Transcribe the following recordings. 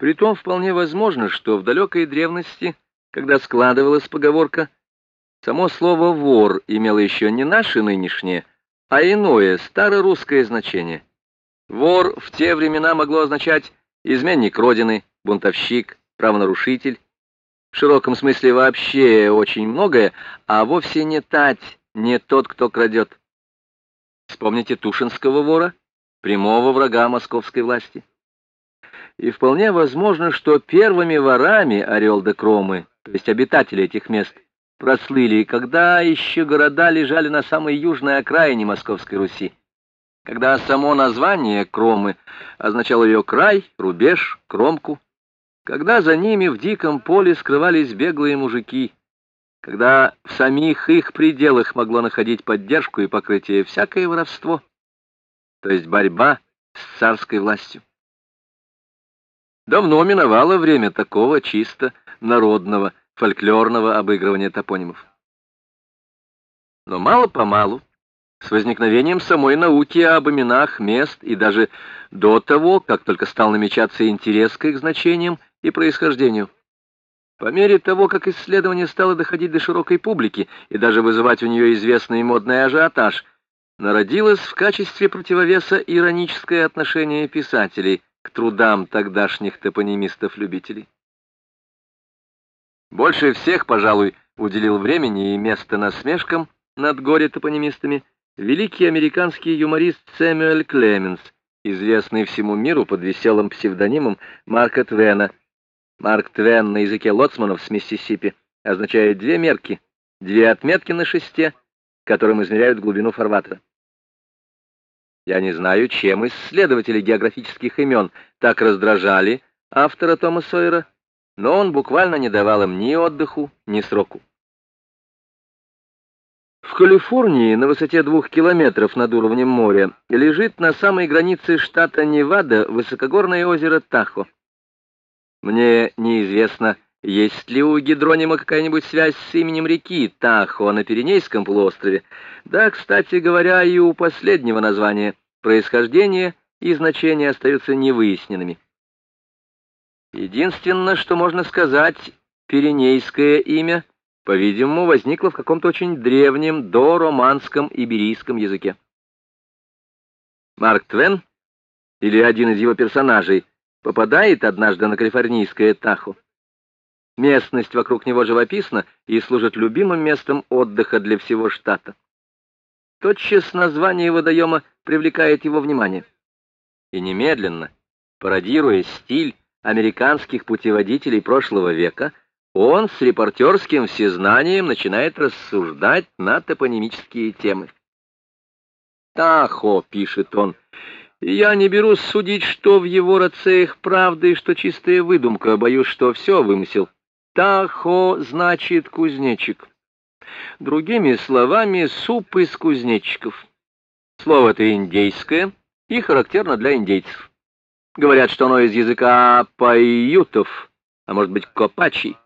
Притом вполне возможно, что в далекой древности, когда складывалась поговорка, само слово «вор» имело еще не наше нынешнее, а иное, старорусское значение. Вор в те времена могло означать изменник родины, бунтовщик, правонарушитель, в широком смысле вообще очень многое, а вовсе не тать, не тот, кто крадет. Вспомните Тушинского вора, прямого врага московской власти. И вполне возможно, что первыми ворами Орел де Кромы, то есть обитатели этих мест, прослыли, когда еще города лежали на самой южной окраине Московской Руси, когда само название Кромы означало ее край, рубеж, кромку, когда за ними в диком поле скрывались беглые мужики, когда в самих их пределах могло находить поддержку и покрытие всякое воровство, то есть борьба с царской властью. Давно миновало время такого чисто народного, фольклорного обыгрывания топонимов. Но мало-помалу, с возникновением самой науки об именах мест и даже до того, как только стал намечаться интерес к их значениям и происхождению, по мере того, как исследование стало доходить до широкой публики и даже вызывать у нее известный модный ажиотаж, народилось в качестве противовеса ироническое отношение писателей – к трудам тогдашних топонимистов-любителей. Больше всех, пожалуй, уделил времени и место насмешкам над горе-топонимистами великий американский юморист Сэмюэль Клеменс, известный всему миру под веселым псевдонимом Марка Твена. Марк Твен на языке лоцманов с Миссисипи означает две мерки, две отметки на шесте, которым измеряют глубину фарватера. Я не знаю, чем исследователи географических имен так раздражали автора Тома Сойера, но он буквально не давал им ни отдыху, ни сроку. В Калифорнии, на высоте двух километров над уровнем моря, лежит на самой границе штата Невада высокогорное озеро Тахо. Мне неизвестно, есть ли у Гидронима какая-нибудь связь с именем реки Тахо на Пиренейском полуострове? Да, кстати говоря, и у последнего названия происхождение и значение остаются невыясненными. Единственное, что можно сказать, Пиренейское имя, по-видимому, возникло в каком-то очень древнем дороманском иберийском языке. Марк Твен, или один из его персонажей, попадает однажды на калифорнийское Тахо. Местность вокруг него живописна и служит любимым местом отдыха для всего штата. Тотчас название водоема привлекает его внимание. И немедленно, пародируя стиль американских путеводителей прошлого века, он с репортерским всезнанием начинает рассуждать на топонимические темы. «Тахо», — пишет он, — «я не берусь судить, что в его рацеях правда и что чистая выдумка, боюсь, что все вымысел». Тахо значит кузнечик. Другими словами, суп из кузнечиков. Слово это индейское и характерно для индейцев. Говорят, что оно из языка пайютов, а может быть копачий.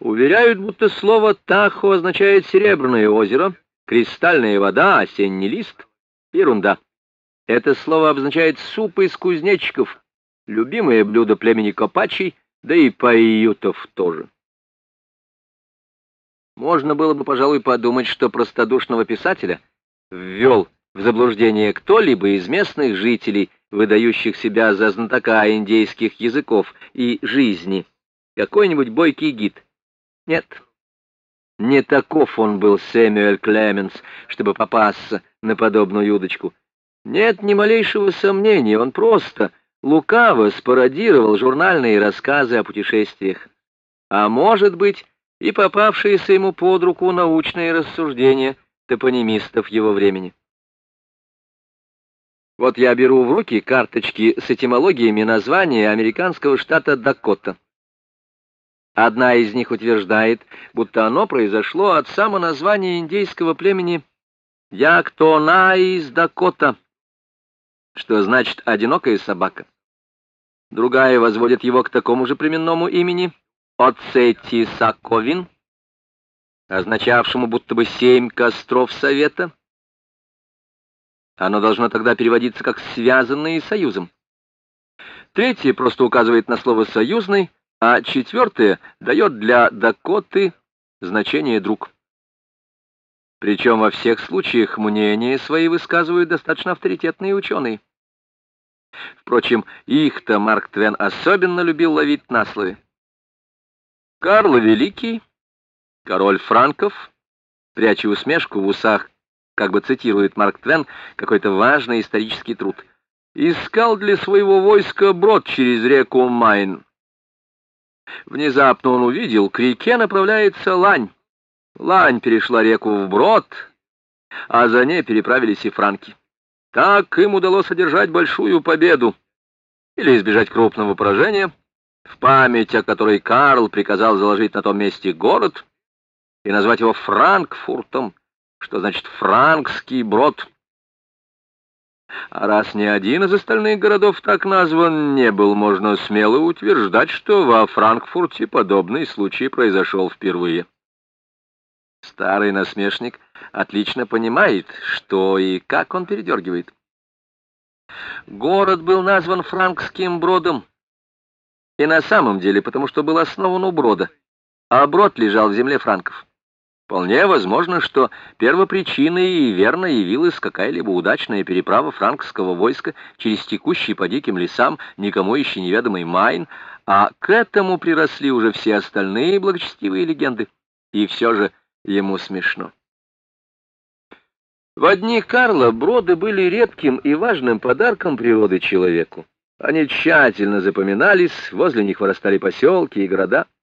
Уверяют, будто слово «тахо» означает «серебряное озеро», «кристальная вода», «осенний лист». Ерунда. Это слово обозначает суп из кузнечиков, любимое блюдо племени копачий, да и пайютов тоже. Можно было бы, пожалуй, подумать, что простодушного писателя ввел в заблуждение кто-либо из местных жителей, выдающих себя за знатока индейских языков и жизни, какой-нибудь бойкий гид. Нет, не таков он был Сэмюэль Клеменс, чтобы попасться на подобную удочку. Нет ни малейшего сомнения, он просто лукаво спародировал журнальные рассказы о путешествиях. А может быть, и попавшиеся ему под руку научные рассуждения топонимистов его времени. Вот я беру в руки карточки с этимологиями названия американского штата Дакота. Одна из них утверждает, будто оно произошло от самоназвания индейского племени Яктона из Дакота, что значит «одинокая собака». Другая возводит его к такому же племенному имени Оцетисаковин, означавшему будто бы семь костров совета. Оно должно тогда переводиться как «связанные союзом». Третье просто указывает на слово «союзный», а четвертое дает для Дакоты значение «друг». Причем во всех случаях мнения свои высказывают достаточно авторитетные ученые. Впрочем, их-то Марк Твен особенно любил ловить на слове. Карл Великий, король франков, пряча усмешку в усах, как бы цитирует Марк Твен какой-то важный исторический труд, искал для своего войска брод через реку Майн. Внезапно он увидел, к реке направляется лань. Лань перешла реку вброд, а за ней переправились и франки. Так им удалось одержать большую победу или избежать крупного поражения, в память о которой Карл приказал заложить на том месте город и назвать его Франкфуртом, что значит «франкский брод». А раз ни один из остальных городов так назван не был, можно смело утверждать, что во Франкфурте подобный случай произошел впервые. Старый насмешник отлично понимает, что и как он передергивает. Город был назван франкским бродом, и на самом деле потому, что был основан у брода, а брод лежал в земле франков. Вполне возможно, что первопричиной и верно явилась какая-либо удачная переправа франкского войска через текущий по диким лесам никому еще неведомый Майн, а к этому приросли уже все остальные благочестивые легенды. И все же ему смешно. В одни Карла броды были редким и важным подарком природы человеку. Они тщательно запоминались, возле них вырастали поселки и города —